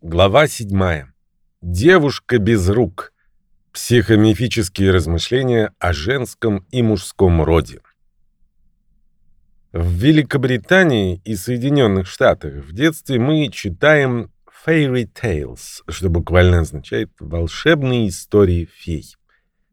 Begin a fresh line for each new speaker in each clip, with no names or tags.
Глава 7. Девушка без рук. Психомифические размышления о женском и мужском роде. В Великобритании и Соединенных Штатах в детстве мы читаем fairy tales, что буквально означает волшебные истории фей.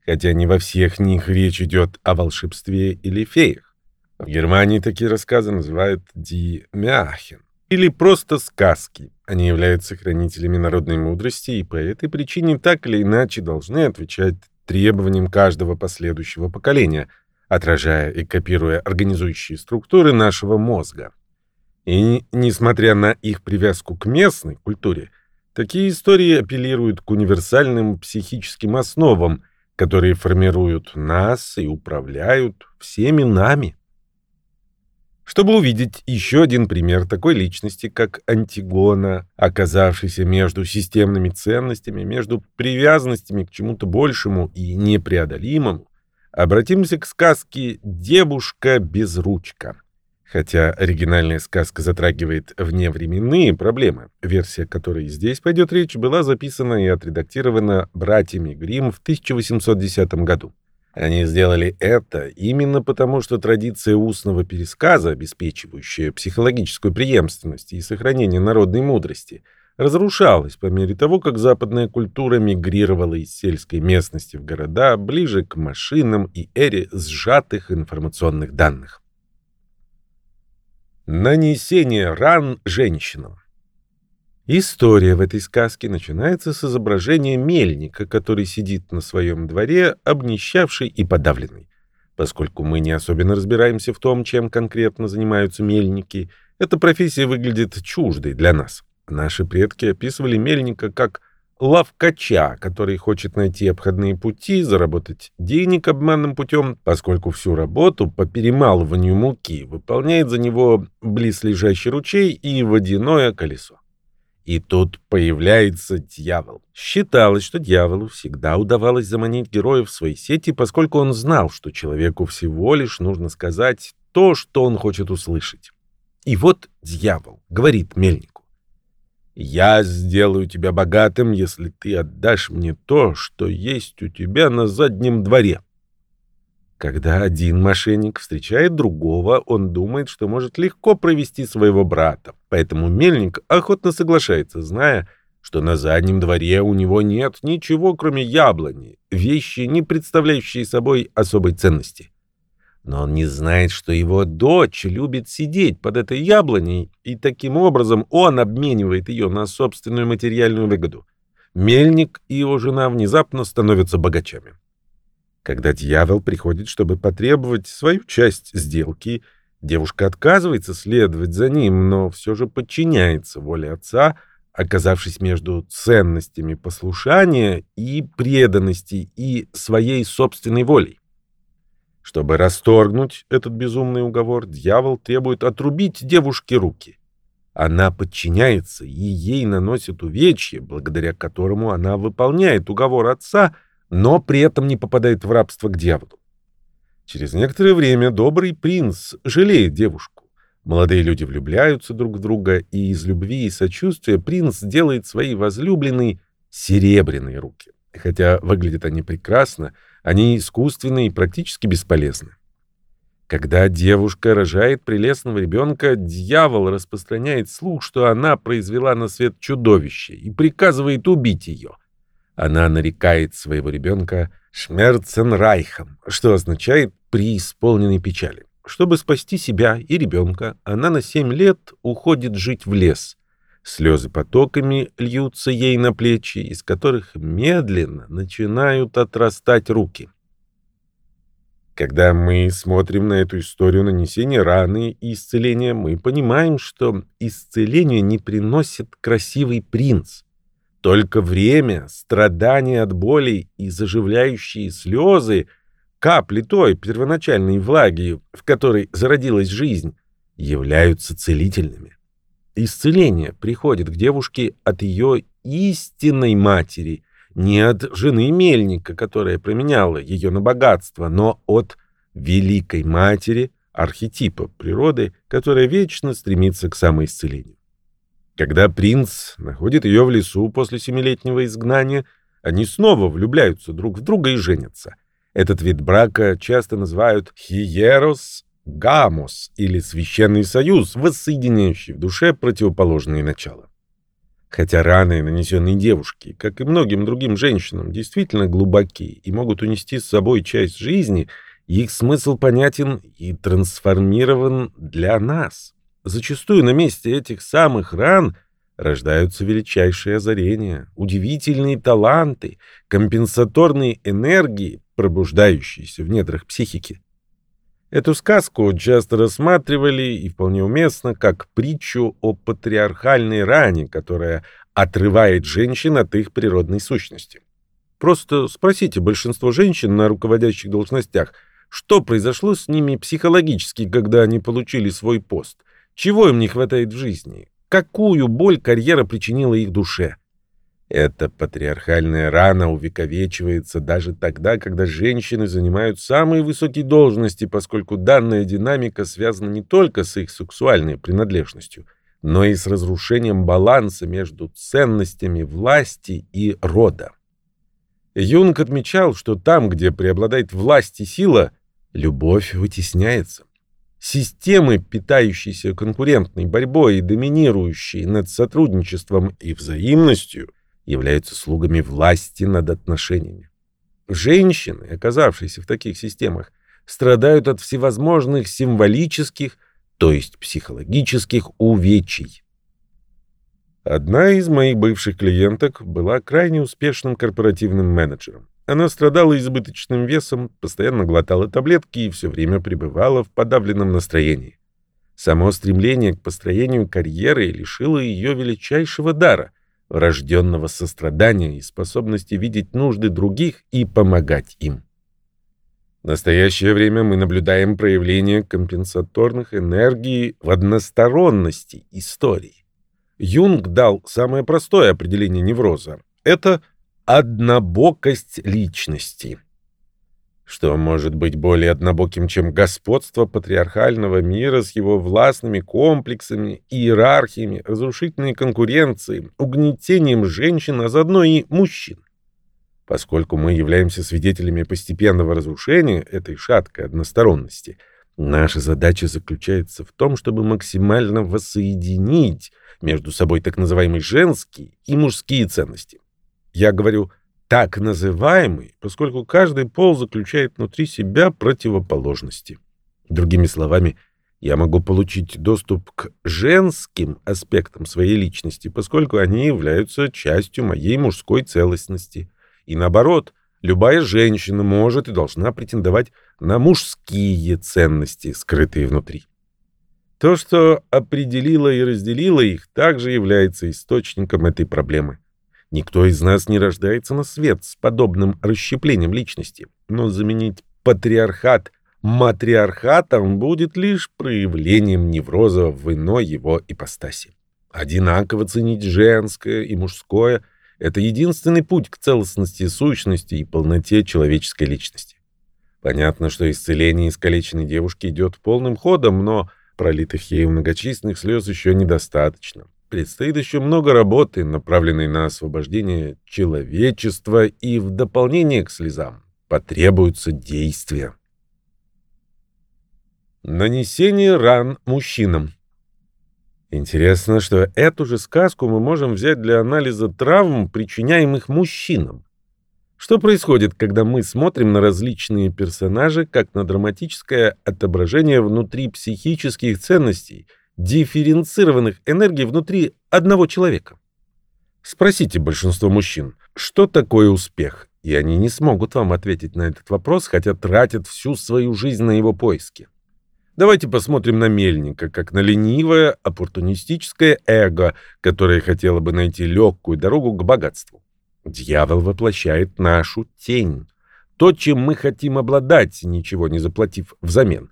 Хотя не во всех них речь идет о волшебстве или феях. В Германии такие рассказы называют die Märchen или просто сказки. Они являются хранителями народной мудрости и по этой причине так или иначе должны отвечать требованиям каждого последующего поколения, отражая и копируя организующие структуры нашего мозга. И несмотря на их привязку к местной культуре, такие истории апеллируют к универсальным психическим основам, которые формируют нас и управляют всеми нами. Чтобы увидеть еще один пример такой личности, как Антигона, оказавшийся между системными ценностями, между привязанностями к чему-то большему и непреодолимому, обратимся к сказке «Девушка без ручка». Хотя оригинальная сказка затрагивает вневременные проблемы, версия, которой здесь пойдет речь, была записана и отредактирована братьями Гримм в 1810 году. Они сделали это именно потому, что традиция устного пересказа, обеспечивающая психологическую преемственность и сохранение народной мудрости, разрушалась по мере того, как западная культура мигрировала из сельской местности в города ближе к машинам и эре сжатых информационных данных. Нанесение ран женщинам История в этой сказке начинается с изображения мельника, который сидит на своем дворе, обнищавший и подавленный. Поскольку мы не особенно разбираемся в том, чем конкретно занимаются мельники, эта профессия выглядит чуждой для нас. Наши предки описывали мельника как лавкача, который хочет найти обходные пути, заработать денег обманным путем, поскольку всю работу по перемалыванию муки выполняет за него близлежащий ручей и водяное колесо. И тут появляется дьявол. Считалось, что дьяволу всегда удавалось заманить героев в свои сети, поскольку он знал, что человеку всего лишь нужно сказать то, что он хочет услышать. И вот дьявол говорит мельнику. «Я сделаю тебя богатым, если ты отдашь мне то, что есть у тебя на заднем дворе». Когда один мошенник встречает другого, он думает, что может легко провести своего брата. Поэтому мельник охотно соглашается, зная, что на заднем дворе у него нет ничего, кроме яблони, вещи, не представляющие собой особой ценности. Но он не знает, что его дочь любит сидеть под этой яблоней, и таким образом он обменивает ее на собственную материальную выгоду. Мельник и его жена внезапно становятся богачами. Когда дьявол приходит, чтобы потребовать свою часть сделки, девушка отказывается следовать за ним, но все же подчиняется воле отца, оказавшись между ценностями послушания и преданности и своей собственной волей. Чтобы расторгнуть этот безумный уговор, дьявол требует отрубить девушке руки. Она подчиняется, и ей наносят увечье, благодаря которому она выполняет уговор отца — но при этом не попадает в рабство к дьяволу. Через некоторое время добрый принц жалеет девушку. Молодые люди влюбляются друг в друга, и из любви и сочувствия принц делает своей возлюбленной серебряные руки. Хотя выглядят они прекрасно, они искусственны и практически бесполезны. Когда девушка рожает прелестного ребенка, дьявол распространяет слух, что она произвела на свет чудовище и приказывает убить ее — она нарекает своего ребенка Шмерценрайхом, что означает «преисполненной печали». Чтобы спасти себя и ребенка, она на семь лет уходит жить в лес. Слезы потоками льются ей на плечи, из которых медленно начинают отрастать руки. Когда мы смотрим на эту историю нанесения раны и исцеления, мы понимаем, что исцеление не приносит красивый принц. Только время, страдания от боли и заживляющие слезы, капли той первоначальной влаги, в которой зародилась жизнь, являются целительными. Исцеление приходит к девушке от ее истинной матери, не от жены мельника, которая променяла ее на богатство, но от великой матери, архетипа природы, которая вечно стремится к самоисцелению. Когда принц находит ее в лесу после семилетнего изгнания, они снова влюбляются друг в друга и женятся. Этот вид брака часто называют «хиерос гамос» или «священный союз», воссоединяющий в душе противоположные начала. Хотя раны, нанесенные девушке, как и многим другим женщинам, действительно глубоки и могут унести с собой часть жизни, их смысл понятен и трансформирован для нас. Зачастую на месте этих самых ран рождаются величайшие озарения, удивительные таланты, компенсаторные энергии, пробуждающиеся в недрах психики. Эту сказку часто рассматривали и вполне уместно как притчу о патриархальной ране, которая отрывает женщин от их природной сущности. Просто спросите большинство женщин на руководящих должностях, что произошло с ними психологически, когда они получили свой пост, чего им не хватает в жизни, какую боль карьера причинила их душе. Эта патриархальная рана увековечивается даже тогда, когда женщины занимают самые высокие должности, поскольку данная динамика связана не только с их сексуальной принадлежностью, но и с разрушением баланса между ценностями власти и рода. Юнг отмечал, что там, где преобладает власть и сила, любовь вытесняется. Системы, питающиеся конкурентной борьбой и доминирующие над сотрудничеством и взаимностью, являются слугами власти над отношениями. Женщины, оказавшиеся в таких системах, страдают от всевозможных символических, то есть психологических увечий. Одна из моих бывших клиенток была крайне успешным корпоративным менеджером. Она страдала избыточным весом, постоянно глотала таблетки и все время пребывала в подавленном настроении. Само стремление к построению карьеры лишило ее величайшего дара рожденного сострадания и способности видеть нужды других и помогать им. В настоящее время мы наблюдаем проявление компенсаторных энергий в односторонности истории. Юнг дал самое простое определение невроза. Это однобокость личности. Что может быть более однобоким, чем господство патриархального мира с его властными комплексами, иерархиями, разрушительной конкуренцией, угнетением женщин, а заодно и мужчин? Поскольку мы являемся свидетелями постепенного разрушения этой шаткой односторонности, наша задача заключается в том, чтобы максимально воссоединить между собой так называемые женские и мужские ценности. Я говорю так называемый, поскольку каждый пол заключает внутри себя противоположности. Другими словами, я могу получить доступ к женским аспектам своей личности, поскольку они являются частью моей мужской целостности. И наоборот, любая женщина может и должна претендовать на мужские ценности, скрытые внутри. То, что определило и разделило их, также является источником этой проблемы. Никто из нас не рождается на свет с подобным расщеплением личности, но заменить патриархат матриархатом будет лишь проявлением невроза в иной его ипостаси. Одинаково ценить женское и мужское — это единственный путь к целостности сущности и полноте человеческой личности. Понятно, что исцеление искалеченной девушки идет полным ходом, но пролитых ею многочисленных слез еще недостаточно. Предстоит еще много работы, направленной на освобождение человечества, и в дополнение к слезам потребуются действия. Нанесение ран мужчинам. Интересно, что эту же сказку мы можем взять для анализа травм, причиняемых мужчинам. Что происходит, когда мы смотрим на различные персонажи как на драматическое отображение внутри психических ценностей – дифференцированных энергий внутри одного человека. Спросите большинство мужчин, что такое успех, и они не смогут вам ответить на этот вопрос, хотя тратят всю свою жизнь на его поиски. Давайте посмотрим на Мельника, как на ленивое, оппортунистическое эго, которое хотело бы найти легкую дорогу к богатству. Дьявол воплощает нашу тень. То, чем мы хотим обладать, ничего не заплатив взамен.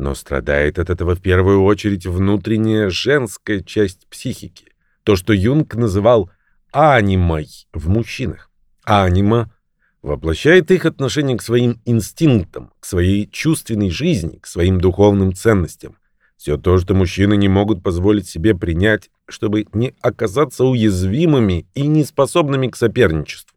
Но страдает от этого в первую очередь внутренняя женская часть психики. То, что Юнг называл анимой в мужчинах. Анима воплощает их отношение к своим инстинктам, к своей чувственной жизни, к своим духовным ценностям. Все то, что мужчины не могут позволить себе принять чтобы не оказаться уязвимыми и неспособными к соперничеству.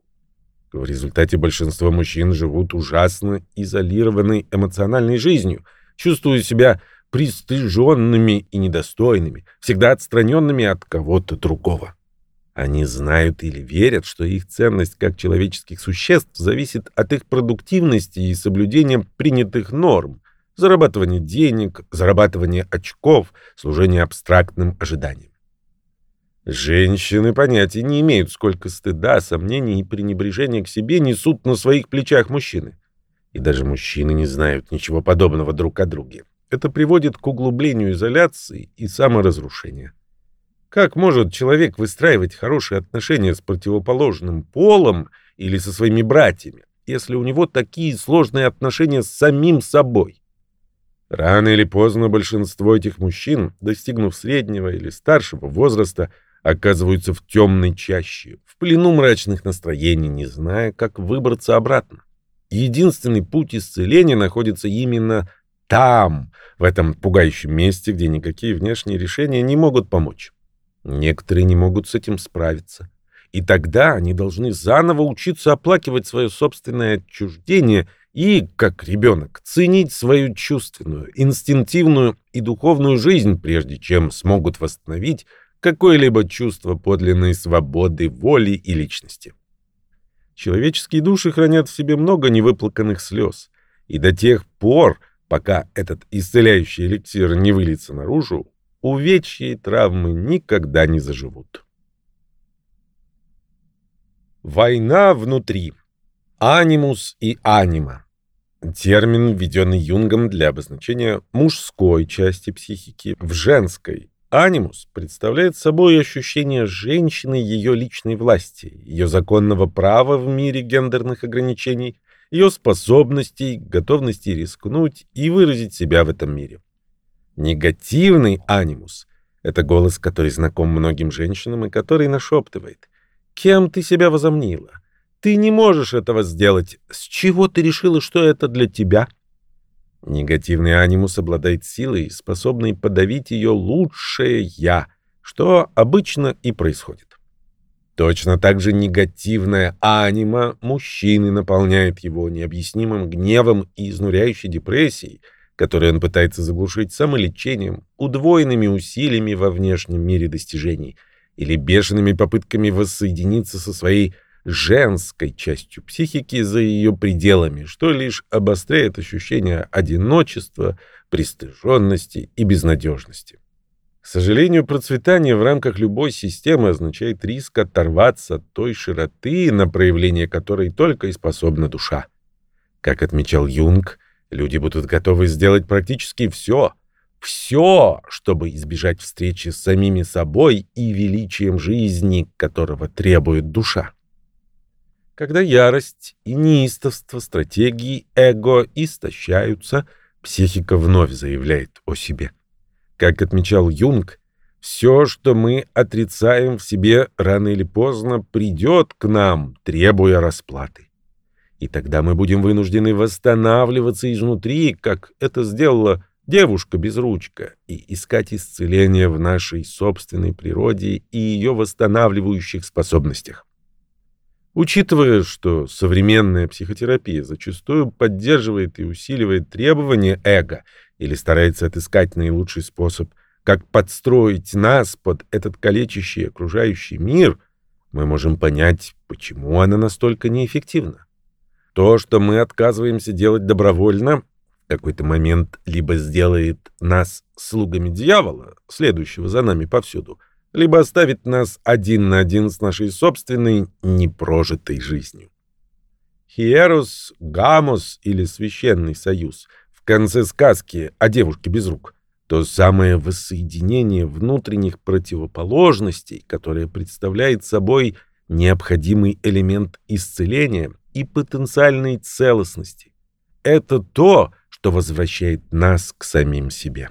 В результате большинство мужчин живут ужасно изолированной эмоциональной жизнью, чувствуя себя пристыженными и недостойными, всегда отстраненными от кого-то другого. Они знают или верят, что их ценность как человеческих существ зависит от их продуктивности и соблюдения принятых норм, зарабатывания денег, зарабатывания очков, служения абстрактным ожиданиям. Женщины понятия не имеют, сколько стыда, сомнений и пренебрежения к себе несут на своих плечах мужчины. И даже мужчины не знают ничего подобного друг о друге. Это приводит к углублению изоляции и саморазрушения. Как может человек выстраивать хорошие отношения с противоположным полом или со своими братьями, если у него такие сложные отношения с самим собой? Рано или поздно большинство этих мужчин, достигнув среднего или старшего возраста, оказываются в темной чаще, в плену мрачных настроений, не зная, как выбраться обратно. Единственный путь исцеления находится именно там, в этом пугающем месте, где никакие внешние решения не могут помочь. Некоторые не могут с этим справиться. И тогда они должны заново учиться оплакивать свое собственное отчуждение и, как ребенок, ценить свою чувственную, инстинктивную и духовную жизнь, прежде чем смогут восстановить какое-либо чувство подлинной свободы, воли и личности. Человеческие души хранят в себе много невыплаканных слез, и до тех пор, пока этот исцеляющий эликсир не выльется наружу, увечья и травмы никогда не заживут. Война внутри. Анимус и анима. Термин, введенный Юнгом для обозначения мужской части психики в женской, Анимус представляет собой ощущение женщины ее личной власти, ее законного права в мире гендерных ограничений, ее способностей, готовности рискнуть и выразить себя в этом мире. Негативный анимус — это голос, который знаком многим женщинам и который нашептывает. «Кем ты себя возомнила? Ты не можешь этого сделать. С чего ты решила, что это для тебя?» Негативный анимус обладает силой, способной подавить ее лучшее «я», что обычно и происходит. Точно так же негативная анима мужчины наполняет его необъяснимым гневом и изнуряющей депрессией, которую он пытается заглушить самолечением, удвоенными усилиями во внешнем мире достижений или бешеными попытками воссоединиться со своей женской частью психики за ее пределами, что лишь обостряет ощущение одиночества, пристыженности и безнадежности. К сожалению, процветание в рамках любой системы означает риск оторваться от той широты, на проявление которой только и способна душа. Как отмечал Юнг, люди будут готовы сделать практически все, все, чтобы избежать встречи с самими собой и величием жизни, которого требует душа. Когда ярость и неистовство стратегии эго истощаются, психика вновь заявляет о себе. Как отмечал Юнг, все, что мы отрицаем в себе, рано или поздно придет к нам, требуя расплаты. И тогда мы будем вынуждены восстанавливаться изнутри, как это сделала девушка-безручка, и искать исцеление в нашей собственной природе и ее восстанавливающих способностях. Учитывая, что современная психотерапия зачастую поддерживает и усиливает требования эго или старается отыскать наилучший способ, как подстроить нас под этот калечащий окружающий мир, мы можем понять, почему она настолько неэффективна. То, что мы отказываемся делать добровольно, в какой-то момент либо сделает нас слугами дьявола, следующего за нами повсюду — либо оставит нас один на один с нашей собственной непрожитой жизнью. Хиерус, Гамос или Священный Союз в конце сказки о девушке без рук — то самое воссоединение внутренних противоположностей, которое представляет собой необходимый элемент исцеления и потенциальной целостности. Это то, что возвращает нас к самим себе.